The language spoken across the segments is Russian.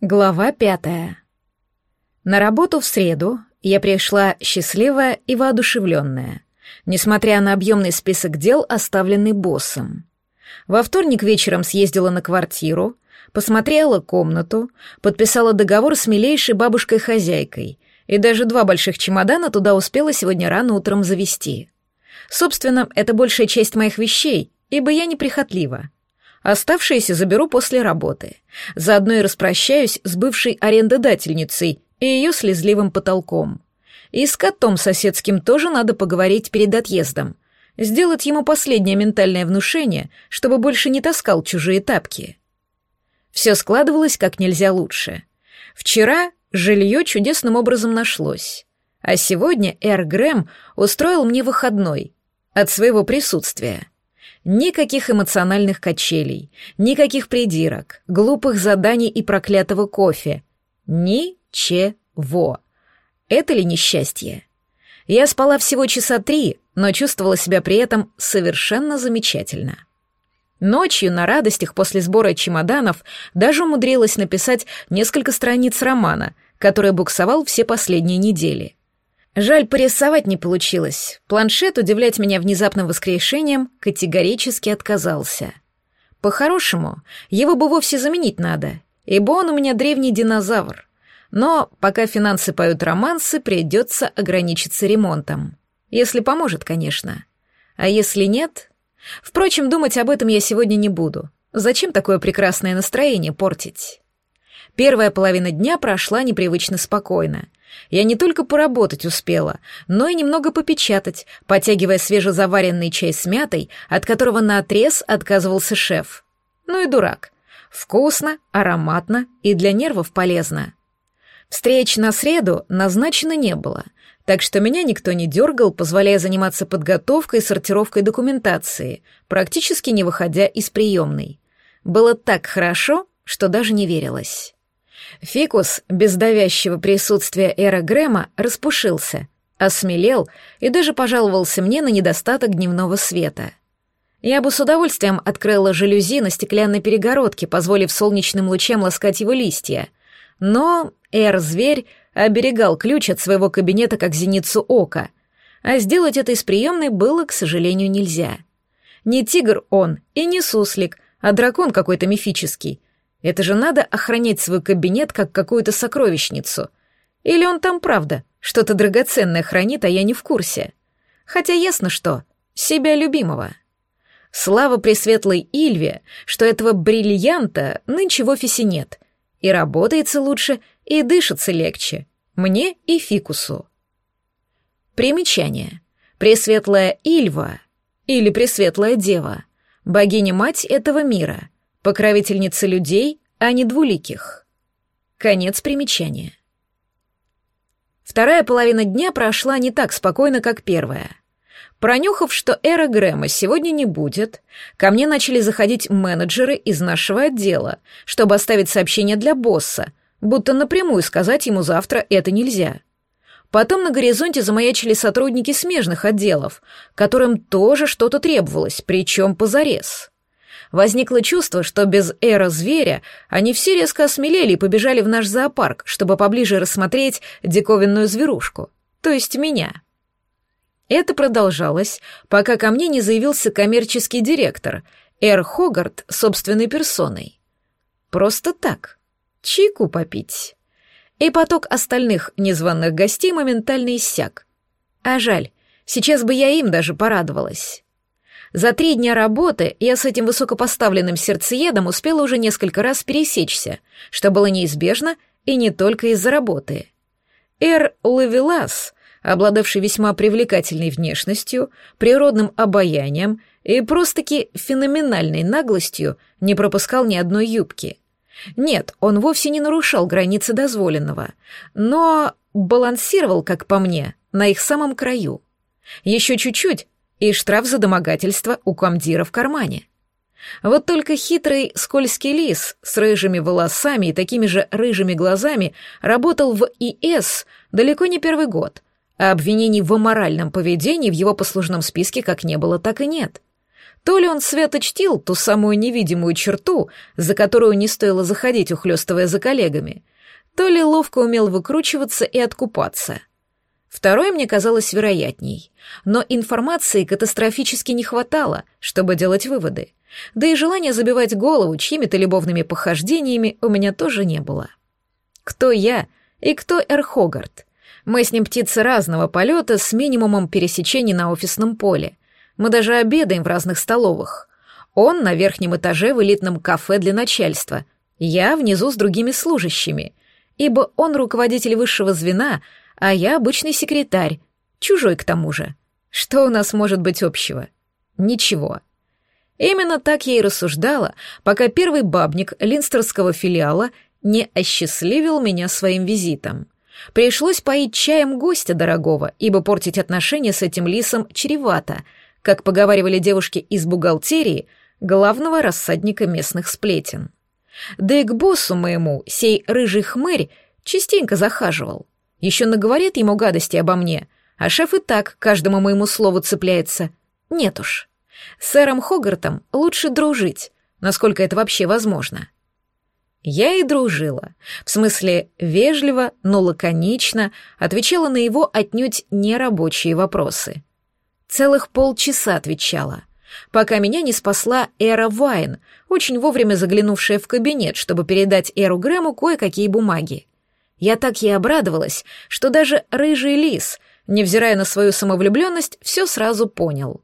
Глава пятая. На работу в среду я пришла счастливая и воодушевленная, несмотря на объемный список дел, оставленный боссом. Во вторник вечером съездила на квартиру, посмотрела комнату, подписала договор с милейшей бабушкой-хозяйкой и даже два больших чемодана туда успела сегодня рано утром завести. Собственно, это большая часть моих вещей, ибо я неприхотлива. Оставшиеся заберу после работы. Заодно и распрощаюсь с бывшей арендодательницей и ее слезливым потолком. И с котом соседским тоже надо поговорить перед отъездом. Сделать ему последнее ментальное внушение, чтобы больше не таскал чужие тапки. Все складывалось как нельзя лучше. Вчера жилье чудесным образом нашлось. А сегодня Эр Грэм устроил мне выходной от своего присутствия — Никаких эмоциональных качелей, никаких придирок, глупых заданий и проклятого кофе. Ничего. Это ли несчастье? Я спала всего часа три, но чувствовала себя при этом совершенно замечательно. Ночью на радостях после сбора чемоданов даже умудрилась написать несколько страниц романа, который буксовал все последние недели. Жаль, порисовать не получилось. Планшет удивлять меня внезапным воскрешением категорически отказался. По-хорошему, его бы вовсе заменить надо, ибо он у меня древний динозавр. Но пока финансы поют романсы, придется ограничиться ремонтом. Если поможет, конечно. А если нет... Впрочем, думать об этом я сегодня не буду. Зачем такое прекрасное настроение портить? Первая половина дня прошла непривычно спокойно. Я не только поработать успела, но и немного попечатать, потягивая свежезаваренный чай с мятой, от которого наотрез отказывался шеф. Ну и дурак. Вкусно, ароматно и для нервов полезно. Встреч на среду назначено не было, так что меня никто не дергал, позволяя заниматься подготовкой и сортировкой документации, практически не выходя из приемной. Было так хорошо, что даже не верилось. Фикус, без давящего присутствия Эра Грэма, распушился, осмелел и даже пожаловался мне на недостаток дневного света. Я бы с удовольствием открыла жалюзи на стеклянной перегородке, позволив солнечным лучам ласкать его листья. Но Эр-зверь оберегал ключ от своего кабинета как зеницу ока, а сделать это из приемной было, к сожалению, нельзя. Не тигр он и не суслик, а дракон какой-то мифический — это же надо охранять свой кабинет как какую-то сокровищницу. Или он там правда что-то драгоценное хранит, а я не в курсе. Хотя ясно что, себя любимого. Слава пресветлой Ильве, что этого бриллианта нынче в офисе нет. И работается лучше, и дышится легче. Мне и Фикусу. Примечание. Пресветлая Ильва или Пресветлая Дева, богиня-мать этого мира — покровительница людей, а не двуликих. Конец примечания. Вторая половина дня прошла не так спокойно, как первая. Пронюхав, что Эра Грэма сегодня не будет, ко мне начали заходить менеджеры из нашего отдела, чтобы оставить сообщение для босса, будто напрямую сказать ему завтра это нельзя. Потом на горизонте замаячили сотрудники смежных отделов, которым тоже что-то требовалось, причем позарез. Возникло чувство, что без эра зверя они все резко осмелели и побежали в наш зоопарк, чтобы поближе рассмотреть диковинную зверушку, то есть меня. Это продолжалось, пока ко мне не заявился коммерческий директор, Эр Хогарт собственной персоной. Просто так, чайку попить. И поток остальных незваных гостей моментально иссяк. А жаль, сейчас бы я им даже порадовалась. За три дня работы я с этим высокопоставленным сердцеедом успела уже несколько раз пересечься, что было неизбежно и не только из-за работы. Эр Лавелас, обладавший весьма привлекательной внешностью, природным обаянием и просто-таки феноменальной наглостью, не пропускал ни одной юбки. Нет, он вовсе не нарушал границы дозволенного, но балансировал, как по мне, на их самом краю. Еще чуть-чуть, и штраф за домогательство у комдира в кармане. Вот только хитрый скользкий лис с рыжими волосами и такими же рыжими глазами работал в ИС далеко не первый год, а обвинений в аморальном поведении в его послужном списке как не было, так и нет. То ли он свято чтил ту самую невидимую черту, за которую не стоило заходить, ухлёстывая за коллегами, то ли ловко умел выкручиваться и откупаться. Второе мне казалось вероятней, но информации катастрофически не хватало, чтобы делать выводы. Да и желания забивать голову чьими-то любовными похождениями у меня тоже не было. Кто я и кто Эрхогард? Мы с ним птицы разного полета с минимумом пересечений на офисном поле. Мы даже обедаем в разных столовых. Он на верхнем этаже в элитном кафе для начальства, я внизу с другими служащими, ибо он руководитель высшего звена, а я обычный секретарь, чужой к тому же. Что у нас может быть общего? Ничего. Именно так я и рассуждала, пока первый бабник линстерского филиала не осчастливил меня своим визитом. Пришлось поить чаем гостя дорогого, ибо портить отношения с этим лисом чревато, как поговаривали девушки из бухгалтерии, главного рассадника местных сплетен. Да и к боссу моему сей рыжий хмырь частенько захаживал. Еще наговорит ему гадости обо мне, а шеф и так каждому моему слову цепляется. Нет уж. Сэром Хогартом лучше дружить, насколько это вообще возможно. Я и дружила. В смысле, вежливо, но лаконично отвечала на его отнюдь нерабочие вопросы. Целых полчаса отвечала, пока меня не спасла Эра Вайн, очень вовремя заглянувшая в кабинет, чтобы передать Эру Грэму кое-какие бумаги. Я так ей обрадовалась, что даже рыжий лис, невзирая на свою самовлюбленность, все сразу понял.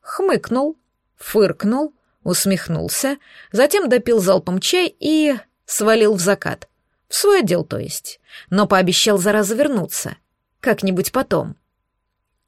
Хмыкнул, фыркнул, усмехнулся, затем допил залпом чай и свалил в закат. В свой отдел, то есть. Но пообещал зараза вернуться. Как-нибудь потом.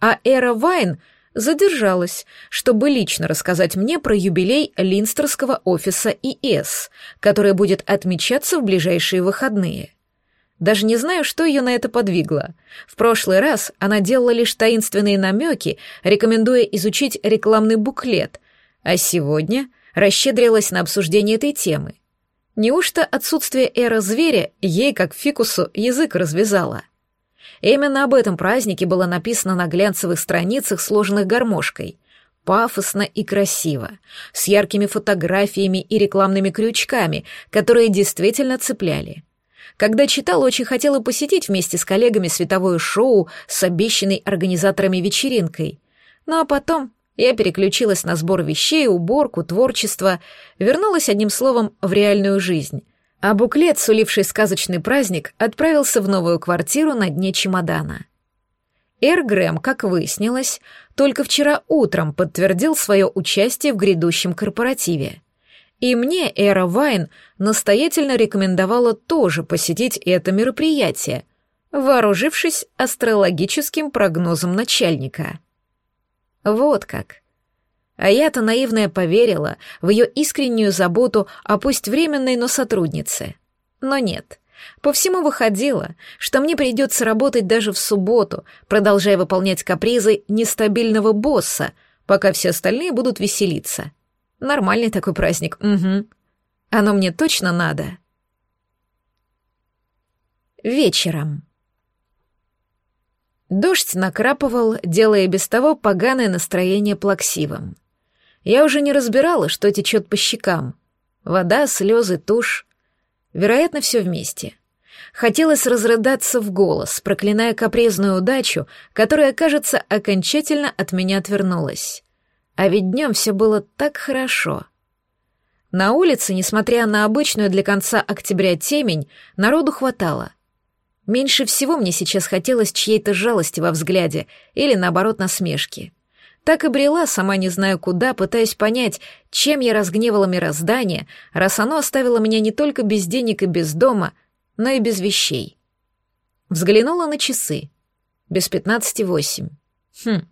А Эра Вайн задержалась, чтобы лично рассказать мне про юбилей Линстерского офиса ИС, который будет отмечаться в ближайшие выходные. Даже не знаю, что ее на это подвигло. В прошлый раз она делала лишь таинственные намеки, рекомендуя изучить рекламный буклет, а сегодня расщедрилась на обсуждение этой темы. Неужто отсутствие эра зверя ей, как фикусу, язык развязало? Именно об этом празднике было написано на глянцевых страницах, сложенных гармошкой. Пафосно и красиво, с яркими фотографиями и рекламными крючками, которые действительно цепляли. Когда читала, очень хотела посетить вместе с коллегами световое шоу с обещанной организаторами вечеринкой. Ну а потом я переключилась на сбор вещей, уборку, творчество, вернулась одним словом в реальную жизнь. А буклет, суливший сказочный праздник, отправился в новую квартиру на дне чемодана. Эр Грэм, как выяснилось, только вчера утром подтвердил свое участие в грядущем корпоративе. И мне Эра Вайн настоятельно рекомендовала тоже посетить это мероприятие, вооружившись астрологическим прогнозом начальника. Вот как. А я-то наивная поверила в ее искреннюю заботу о пусть временной, но сотруднице. Но нет. По всему выходило, что мне придется работать даже в субботу, продолжая выполнять капризы нестабильного босса, пока все остальные будут веселиться. Нормальный такой праздник, угу. Оно мне точно надо. Вечером. Дождь накрапывал, делая без того поганое настроение плаксивым. Я уже не разбирала, что течет по щекам. Вода, слезы, тушь. Вероятно, все вместе. Хотелось разрыдаться в голос, проклиная капризную удачу, которая, кажется, окончательно от меня отвернулась. А ведь днем все было так хорошо. На улице, несмотря на обычную для конца октября темень, народу хватало — Меньше всего мне сейчас хотелось чьей-то жалости во взгляде или, наоборот, насмешки. Так и брела, сама не знаю куда, пытаясь понять, чем я разгневала мироздание, раз оно оставило меня не только без денег и без дома, но и без вещей. Взглянула на часы. Без пятнадцати восемь. Хм.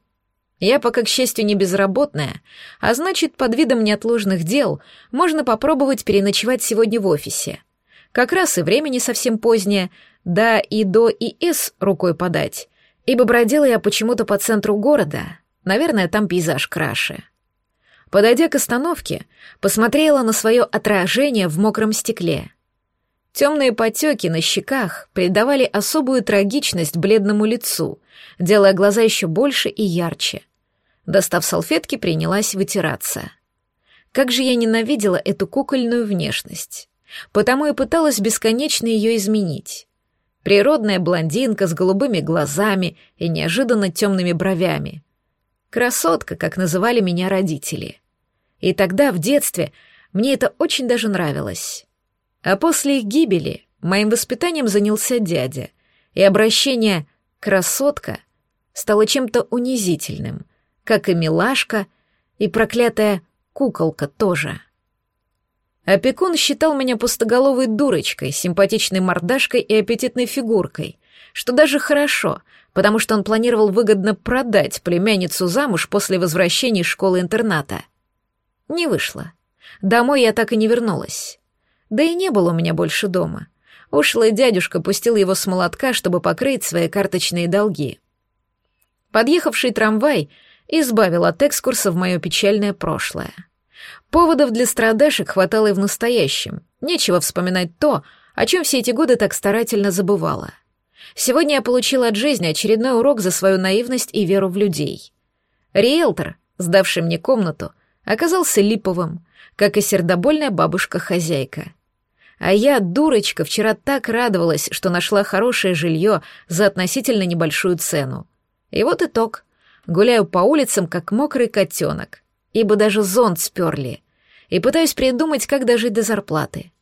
Я пока, к счастью, не безработная, а значит, под видом неотложных дел можно попробовать переночевать сегодня в офисе. Как раз и время не совсем позднее, да и до ИС рукой подать, ибо бродила я почему-то по центру города, наверное, там пейзаж краше. Подойдя к остановке, посмотрела на свое отражение в мокром стекле. Темные потеки на щеках придавали особую трагичность бледному лицу, делая глаза еще больше и ярче. Достав салфетки, принялась вытираться. Как же я ненавидела эту кукольную внешность. Потому и пыталась бесконечно ее изменить. Природная блондинка с голубыми глазами и неожиданно темными бровями. Красотка, как называли меня родители. И тогда, в детстве, мне это очень даже нравилось. А после их гибели моим воспитанием занялся дядя, и обращение «красотка» стало чем-то унизительным, как и милашка, и проклятая куколка тоже. Опекун считал меня пустоголовой дурочкой, симпатичной мордашкой и аппетитной фигуркой, что даже хорошо, потому что он планировал выгодно продать племянницу замуж после возвращения из школы-интерната. Не вышло. Домой я так и не вернулась. Да и не было у меня больше дома. Ушлый дядюшка пустил его с молотка, чтобы покрыть свои карточные долги. Подъехавший трамвай избавил от экскурса в мое печальное прошлое. Поводов для страдашек хватало и в настоящем. Нечего вспоминать то, о чем все эти годы так старательно забывала. Сегодня я получила от жизни очередной урок за свою наивность и веру в людей. Риэлтор, сдавший мне комнату, оказался липовым, как и сердобольная бабушка-хозяйка. А я, дурочка, вчера так радовалась, что нашла хорошее жилье за относительно небольшую цену. И вот итог. Гуляю по улицам, как мокрый котенок, ибо даже зонт сперли, и пытаюсь придумать, как дожить до зарплаты.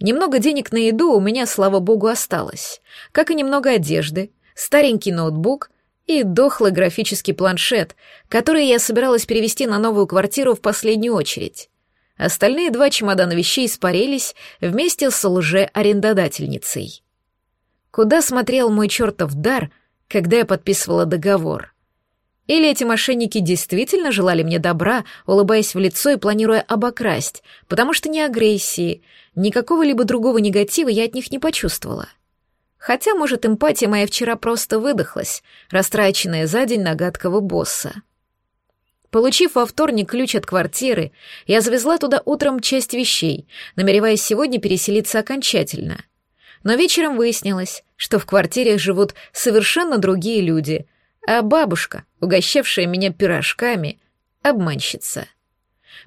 Немного денег на еду у меня, слава богу, осталось, как и немного одежды, старенький ноутбук и дохлый графический планшет, который я собиралась перевести на новую квартиру в последнюю очередь. Остальные два чемодана вещей испарились вместе с лже-арендодательницей. Куда смотрел мой чертов дар, когда я подписывала договор? Или эти мошенники действительно желали мне добра, улыбаясь в лицо и планируя обокрасть, потому что ни агрессии, ни какого-либо другого негатива я от них не почувствовала. Хотя, может, эмпатия моя вчера просто выдохлась, растраченная за день на гадкого босса. Получив во вторник ключ от квартиры, я завезла туда утром часть вещей, намереваясь сегодня переселиться окончательно. Но вечером выяснилось, что в квартире живут совершенно другие люди, а бабушка, угощавшая меня пирожками, обманщица.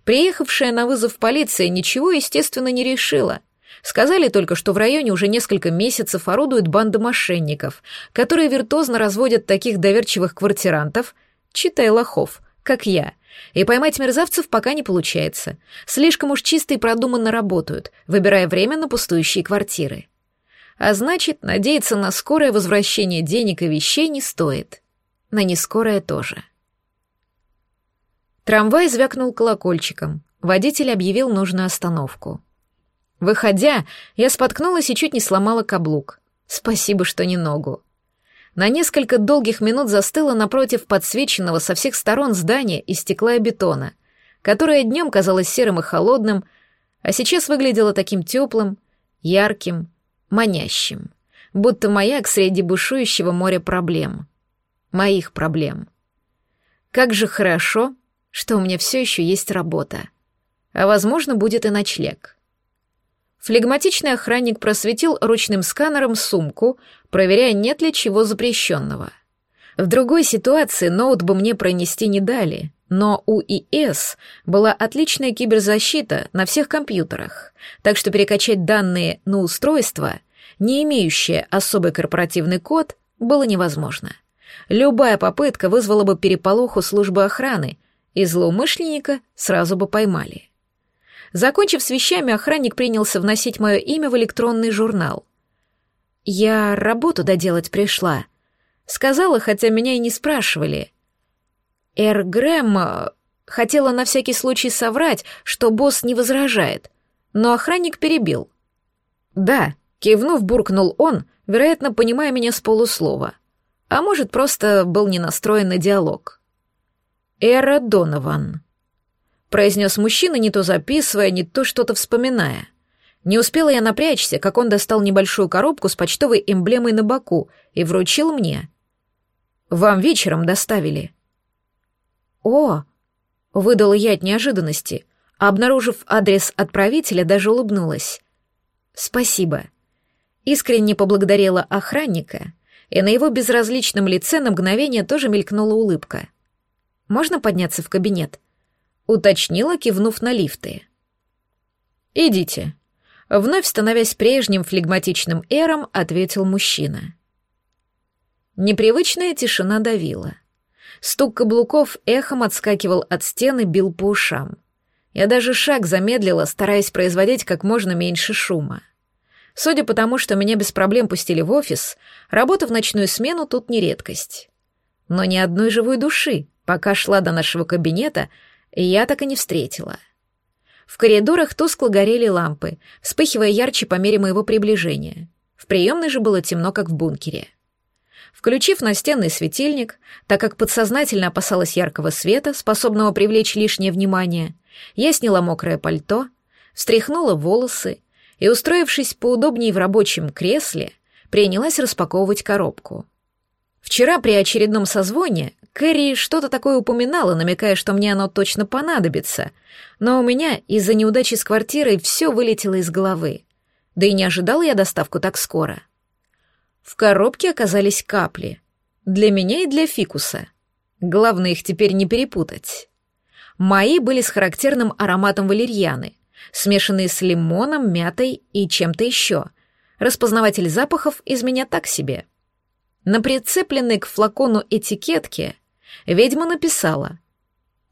Приехавшая на вызов полиция ничего, естественно, не решила. Сказали только, что в районе уже несколько месяцев орудует банда мошенников, которые виртуозно разводят таких доверчивых квартирантов, читай лохов, как я. И поймать мерзавцев пока не получается. Слишком уж чисто и продуманно работают, выбирая время на пустующие квартиры. А значит, надеяться на скорое возвращение денег и вещей не стоит. На нескорое тоже. Трамвай звякнул колокольчиком. Водитель объявил нужную остановку. Выходя, я споткнулась и чуть не сломала каблук. Спасибо, что не ногу на несколько долгих минут застыла напротив подсвеченного со всех сторон здания из стекла и бетона, которое днем казалось серым и холодным, а сейчас выглядело таким теплым, ярким, манящим, будто маяк среди бушующего моря проблем. Моих проблем. Как же хорошо, что у меня все еще есть работа. А возможно, будет и ночлег. Флегматичный охранник просветил ручным сканером сумку, проверяя, нет ли чего запрещенного. В другой ситуации ноут бы мне пронести не дали, но у ИС была отличная киберзащита на всех компьютерах, так что перекачать данные на устройство, не имеющее особый корпоративный код, было невозможно. Любая попытка вызвала бы переполох у службы охраны, и злоумышленника сразу бы поймали. Закончив с вещами, охранник принялся вносить мое имя в электронный журнал. «Я работу доделать пришла», — сказала, хотя меня и не спрашивали. Эр Грэм э, хотела на всякий случай соврать, что босс не возражает, но охранник перебил. «Да», — кивнув, буркнул он, вероятно, понимая меня с полуслова. А может, просто был не настроен на диалог. «Эра Донован», произнес мужчина, не то записывая, не то что-то вспоминая. Не успела я напрячься, как он достал небольшую коробку с почтовой эмблемой на боку и вручил мне. «Вам вечером доставили». «О!» — выдала я от неожиданности, а, обнаружив адрес отправителя, даже улыбнулась. «Спасибо». Искренне поблагодарила охранника, и на его безразличном лице на мгновение тоже мелькнула улыбка. можно подняться в кабинет?» — уточнила, кивнув на лифты. «Идите», — вновь становясь прежним флегматичным эром, ответил мужчина. Непривычная тишина давила. Стук каблуков эхом отскакивал от стены, бил по ушам. Я даже шаг замедлила, стараясь производить как можно меньше шума. Судя по тому, что меня без проблем пустили в офис, работа в ночную смену тут не редкость. Но ни одной живой души, пока шла до нашего кабинета, я так и не встретила. В коридорах тускло горели лампы, вспыхивая ярче по мере моего приближения. В приемной же было темно, как в бункере. Включив настенный светильник, так как подсознательно опасалась яркого света, способного привлечь лишнее внимание, я сняла мокрое пальто, встряхнула волосы и, устроившись поудобнее в рабочем кресле, принялась распаковывать коробку. Вчера при очередном созвоне Кэрри что-то такое упоминала, намекая, что мне оно точно понадобится, но у меня из-за неудачи с квартирой все вылетело из головы. Да и не ожидала я доставку так скоро. В коробке оказались капли. Для меня и для фикуса. Главное их теперь не перепутать. Мои были с характерным ароматом валерьяны, смешанные с лимоном, мятой и чем-то еще. Распознаватель запахов из меня так себе. На прицепленной к флакону этикетке ведьма написала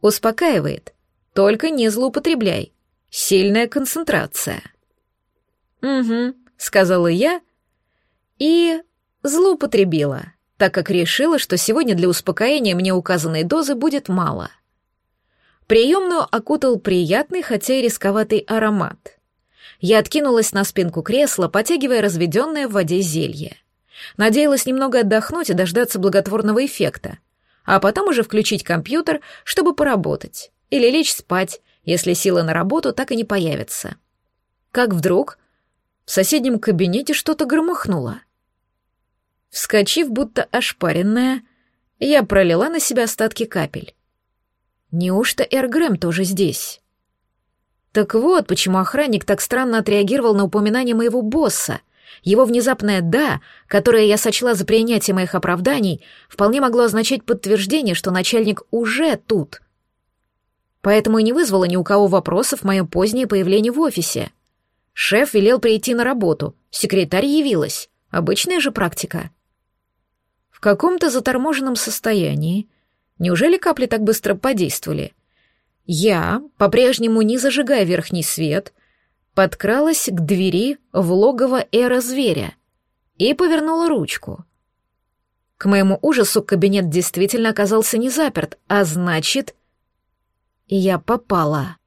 «Успокаивает, только не злоупотребляй, сильная концентрация». «Угу», — сказала я и злоупотребила, так как решила, что сегодня для успокоения мне указанной дозы будет мало — Приемную окутал приятный, хотя и рисковатый аромат. Я откинулась на спинку кресла, потягивая разведенное в воде зелье. Надеялась немного отдохнуть и дождаться благотворного эффекта, а потом уже включить компьютер, чтобы поработать, или лечь спать, если силы на работу так и не появятся. Как вдруг в соседнем кабинете что-то громыхнуло. Вскочив, будто ошпаренная, я пролила на себя остатки капель. Неужто Эр Грэм тоже здесь? Так вот, почему охранник так странно отреагировал на упоминание моего босса. Его внезапное «да», которое я сочла за принятие моих оправданий, вполне могло означать подтверждение, что начальник уже тут. Поэтому и не вызвало ни у кого вопросов мое позднее появление в офисе. Шеф велел прийти на работу, секретарь явилась. Обычная же практика. В каком-то заторможенном состоянии Неужели капли так быстро подействовали? Я, по-прежнему не зажигая верхний свет, подкралась к двери в логово эра-зверя и повернула ручку. К моему ужасу кабинет действительно оказался не заперт, а значит, я попала.